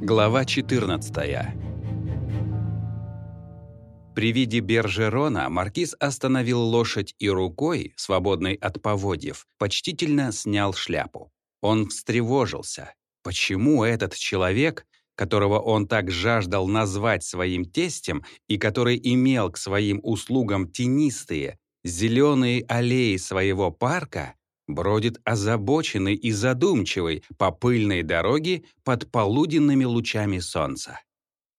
Глава 14 При виде Бержерона маркиз остановил лошадь и рукой, свободной от поводьев, почтительно снял шляпу. Он встревожился. Почему этот человек, которого он так жаждал назвать своим тестем и который имел к своим услугам тенистые, зеленые аллеи своего парка, бродит озабоченный и задумчивый по пыльной дороге под полуденными лучами солнца.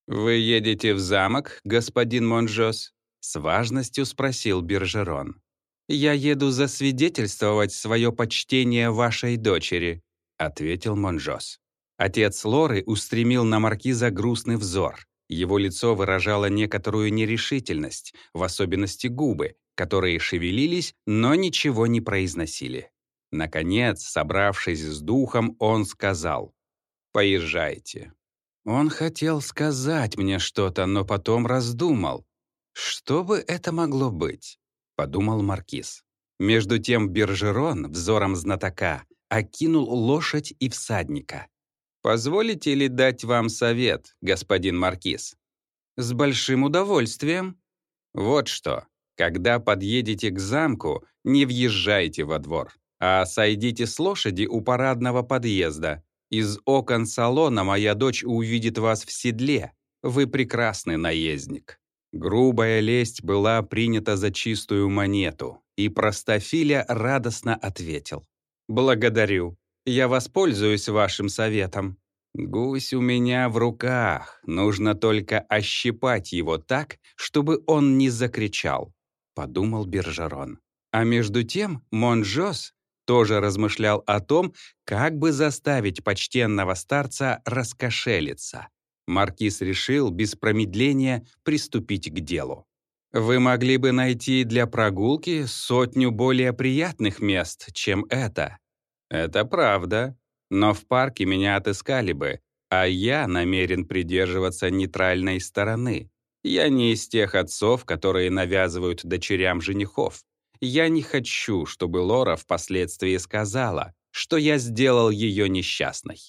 «Вы едете в замок, господин Монжос?» — с важностью спросил Бержерон. «Я еду засвидетельствовать свое почтение вашей дочери», — ответил Монжос. Отец Лоры устремил на маркиза грустный взор. Его лицо выражало некоторую нерешительность, в особенности губы, которые шевелились, но ничего не произносили. Наконец, собравшись с духом, он сказал «Поезжайте». Он хотел сказать мне что-то, но потом раздумал. «Что бы это могло быть?» — подумал Маркиз. Между тем Бержерон, взором знатока, окинул лошадь и всадника. «Позволите ли дать вам совет, господин Маркиз?» «С большим удовольствием». «Вот что. Когда подъедете к замку, не въезжайте во двор а сойдите с лошади у парадного подъезда. Из окон салона моя дочь увидит вас в седле. Вы прекрасный наездник». Грубая лесть была принята за чистую монету, и Простофиля радостно ответил. «Благодарю. Я воспользуюсь вашим советом. Гусь у меня в руках, нужно только ощипать его так, чтобы он не закричал», — подумал Бержерон. А между тем Монжос тоже размышлял о том, как бы заставить почтенного старца раскошелиться. Маркиз решил без промедления приступить к делу. «Вы могли бы найти для прогулки сотню более приятных мест, чем это». «Это правда. Но в парке меня отыскали бы, а я намерен придерживаться нейтральной стороны. Я не из тех отцов, которые навязывают дочерям женихов. Я не хочу, чтобы Лора впоследствии сказала, что я сделал ее несчастной.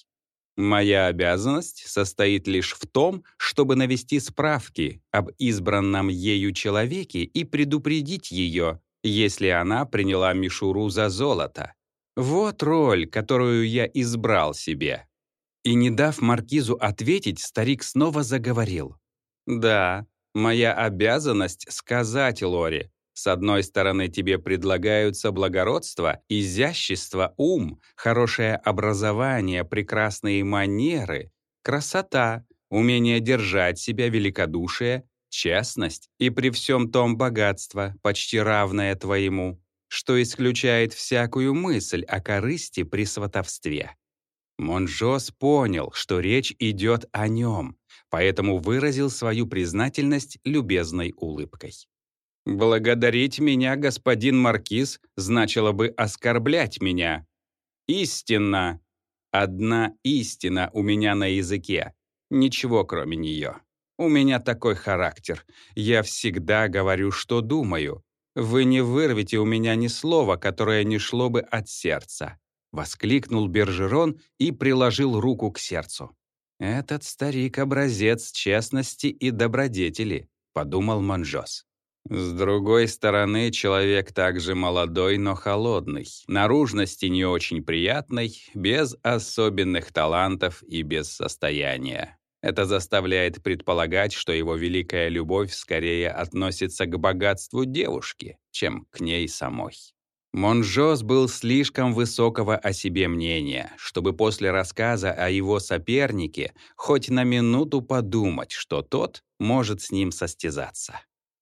Моя обязанность состоит лишь в том, чтобы навести справки об избранном ею человеке и предупредить ее, если она приняла мишуру за золото. Вот роль, которую я избрал себе. И не дав маркизу ответить, старик снова заговорил. «Да, моя обязанность сказать Лоре, с одной стороны, тебе предлагаются благородство, изящество, ум, хорошее образование, прекрасные манеры, красота, умение держать себя, великодушие, честность и при всем том богатство, почти равное твоему, что исключает всякую мысль о корысти при сватовстве. Монжос понял, что речь идет о нем, поэтому выразил свою признательность любезной улыбкой. Благодарить меня, господин Маркиз, значило бы оскорблять меня. Истинно. Одна истина у меня на языке. Ничего кроме нее. У меня такой характер. Я всегда говорю, что думаю. Вы не вырвете у меня ни слова, которое не шло бы от сердца. Воскликнул Бержерон и приложил руку к сердцу. «Этот старик — образец честности и добродетели», — подумал Манжос. С другой стороны, человек также молодой, но холодный, наружности не очень приятной, без особенных талантов и без состояния. Это заставляет предполагать, что его великая любовь скорее относится к богатству девушки, чем к ней самой. Монжос был слишком высокого о себе мнения, чтобы после рассказа о его сопернике хоть на минуту подумать, что тот может с ним состязаться.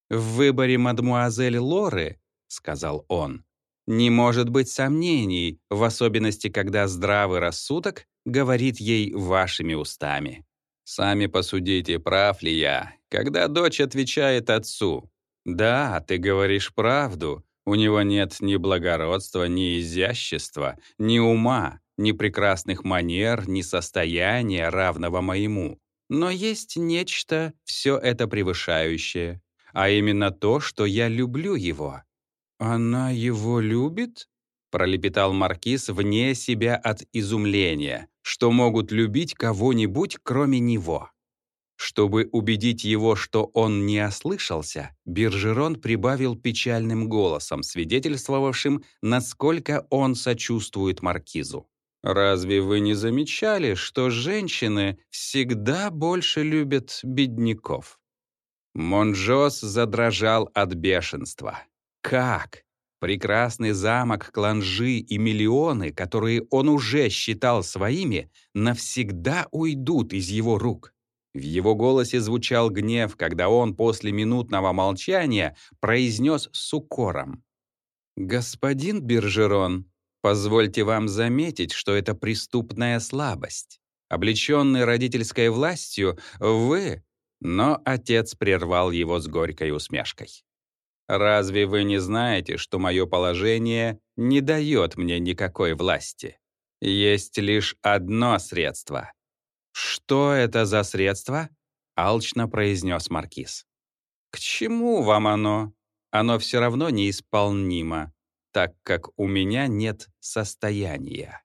«В выборе мадмуазель Лоры, — сказал он, — не может быть сомнений, в особенности, когда здравый рассудок говорит ей вашими устами. Сами посудите, прав ли я, когда дочь отвечает отцу. «Да, ты говоришь правду, у него нет ни благородства, ни изящества, ни ума, ни прекрасных манер, ни состояния, равного моему. Но есть нечто, все это превышающее, а именно то, что я люблю его». «Она его любит?» — пролепетал Маркиз вне себя от изумления, что могут любить кого-нибудь, кроме него. Чтобы убедить его, что он не ослышался, Биржерон прибавил печальным голосом, свидетельствовавшим, насколько он сочувствует маркизу. «Разве вы не замечали, что женщины всегда больше любят бедняков?» Монжос задрожал от бешенства. «Как? Прекрасный замок Кланжи и миллионы, которые он уже считал своими, навсегда уйдут из его рук. В его голосе звучал гнев, когда он после минутного молчания произнес с укором. «Господин Биржерон, позвольте вам заметить, что это преступная слабость. Облеченный родительской властью, вы...» Но отец прервал его с горькой усмешкой. «Разве вы не знаете, что мое положение не дает мне никакой власти? Есть лишь одно средство «Что это за средство?» — алчно произнес Маркиз. «К чему вам оно? Оно все равно неисполнимо, так как у меня нет состояния».